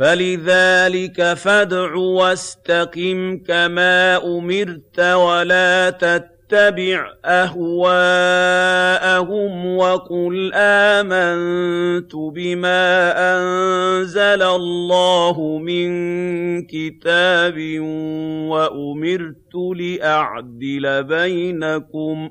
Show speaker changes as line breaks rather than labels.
فَلِذَٰلِكَ فَادْعُ ۖ وَاسْتَقِمْ كَمَا أُمِرْتَ وَلَا تَتَّبِعْ أَهْوَاءَهُمْ وَقُلْ آمَنتُ بِمَا أَنزَلَ اللَّهُ مِن كِتَابٍ وَأُمِرْتُ لِأَعْدِلَ بَيْنَكُمُ